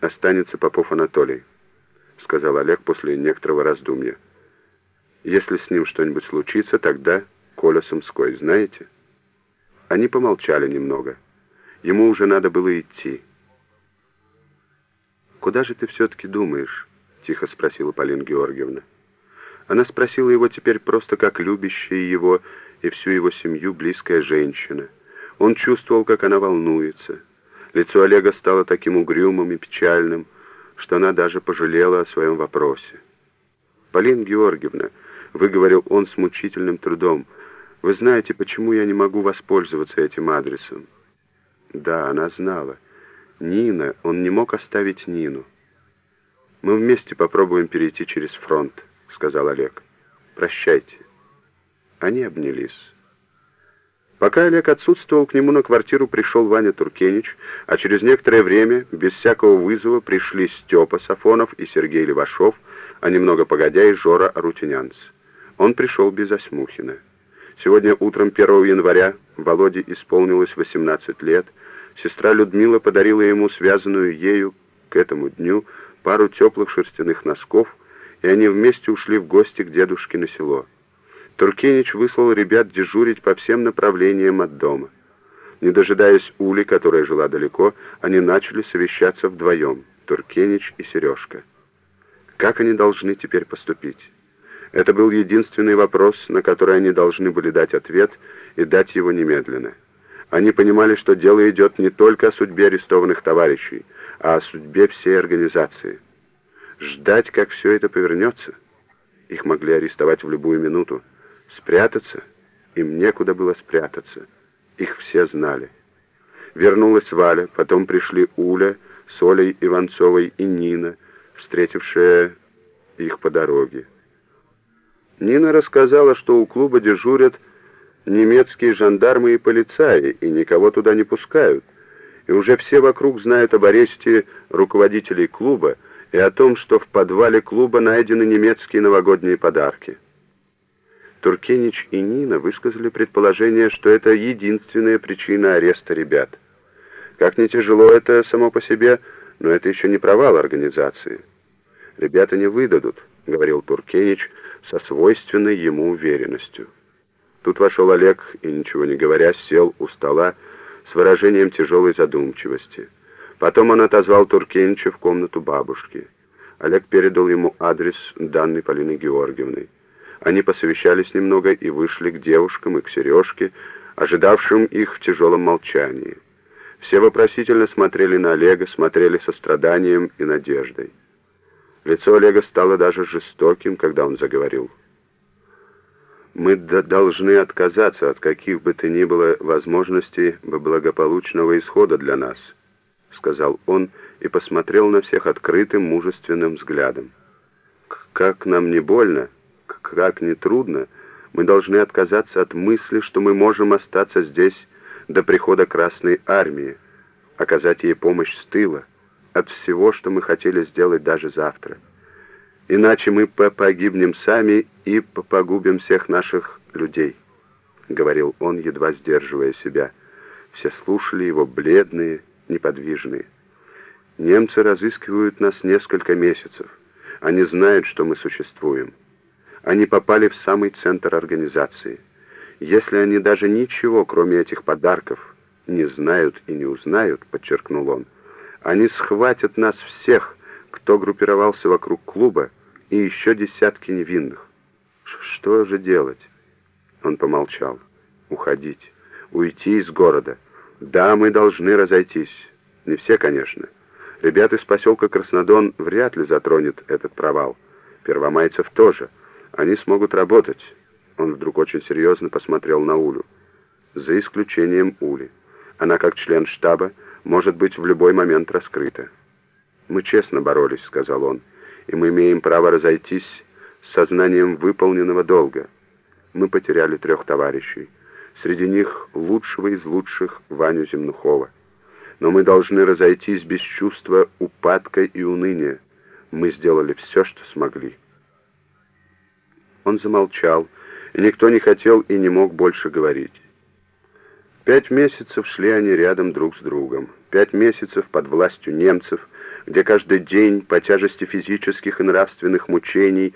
останется Попов Анатолий», — сказал Олег после некоторого раздумья. «Если с ним что-нибудь случится, тогда Коля Сумской, знаете?» Они помолчали немного. Ему уже надо было идти. «Куда же ты все-таки думаешь?» — тихо спросила Полина Георгиевна. Она спросила его теперь просто как любящая его и всю его семью близкая женщина. Он чувствовал, как она волнуется. Лицо Олега стало таким угрюмым и печальным, что она даже пожалела о своем вопросе. «Полина Георгиевна», — выговорил он с мучительным трудом, — «вы знаете, почему я не могу воспользоваться этим адресом?» Да, она знала. Нина, он не мог оставить Нину. «Мы вместе попробуем перейти через фронт», — сказал Олег. «Прощайте». Они обнялись. Пока Олег отсутствовал, к нему на квартиру пришел Ваня Туркенич, а через некоторое время, без всякого вызова, пришли Степа Сафонов и Сергей Левашов, а немного погодя и Жора Арутюнянц. Он пришел без Осьмухина. Сегодня утром 1 января Володе исполнилось 18 лет. Сестра Людмила подарила ему связанную ею к этому дню пару теплых шерстяных носков, и они вместе ушли в гости к дедушке на село. Туркенич выслал ребят дежурить по всем направлениям от дома. Не дожидаясь Ули, которая жила далеко, они начали совещаться вдвоем, Туркенич и Сережка. Как они должны теперь поступить? Это был единственный вопрос, на который они должны были дать ответ и дать его немедленно. Они понимали, что дело идет не только о судьбе арестованных товарищей, а о судьбе всей организации. Ждать, как все это повернется. Их могли арестовать в любую минуту. Спрятаться? Им некуда было спрятаться. Их все знали. Вернулась Валя, потом пришли Уля с Олей Иванцовой и Нина, встретившая их по дороге. Нина рассказала, что у клуба дежурят немецкие жандармы и полицаи, и никого туда не пускают. И уже все вокруг знают об аресте руководителей клуба и о том, что в подвале клуба найдены немецкие новогодние подарки. Туркенич и Нина высказали предположение, что это единственная причина ареста ребят. Как не тяжело это само по себе, но это еще не провал организации. «Ребята не выдадут», — говорил Туркенич со свойственной ему уверенностью. Тут вошел Олег и, ничего не говоря, сел у стола с выражением тяжелой задумчивости. Потом он отозвал Туркенича в комнату бабушки. Олег передал ему адрес данной Полины Георгиевны. Они посовещались немного и вышли к девушкам и к Сережке, ожидавшим их в тяжелом молчании. Все вопросительно смотрели на Олега, смотрели со страданием и надеждой. Лицо Олега стало даже жестоким, когда он заговорил. «Мы должны отказаться от каких бы то ни было возможностей благополучного исхода для нас», сказал он и посмотрел на всех открытым, мужественным взглядом. «Как нам не больно, как не трудно, мы должны отказаться от мысли, что мы можем остаться здесь до прихода Красной Армии, оказать ей помощь с тыла, от всего, что мы хотели сделать даже завтра. Иначе мы погибнем сами и погубим всех наших людей», — говорил он, едва сдерживая себя. Все слушали его, бледные, неподвижные. «Немцы разыскивают нас несколько месяцев. Они знают, что мы существуем». Они попали в самый центр организации. Если они даже ничего, кроме этих подарков, не знают и не узнают, подчеркнул он, они схватят нас всех, кто группировался вокруг клуба, и еще десятки невинных. Что же делать? Он помолчал. Уходить. Уйти из города. Да, мы должны разойтись. Не все, конечно. Ребята из поселка Краснодон вряд ли затронет этот провал. Первомайцев тоже. Они смогут работать. Он вдруг очень серьезно посмотрел на Улю. За исключением Ули. Она, как член штаба, может быть в любой момент раскрыта. «Мы честно боролись», — сказал он, — «и мы имеем право разойтись с сознанием выполненного долга. Мы потеряли трех товарищей. Среди них лучшего из лучших Ваню Земнухова. Но мы должны разойтись без чувства упадка и уныния. Мы сделали все, что смогли». Он замолчал, и никто не хотел и не мог больше говорить. Пять месяцев шли они рядом друг с другом. Пять месяцев под властью немцев, где каждый день по тяжести физических и нравственных мучений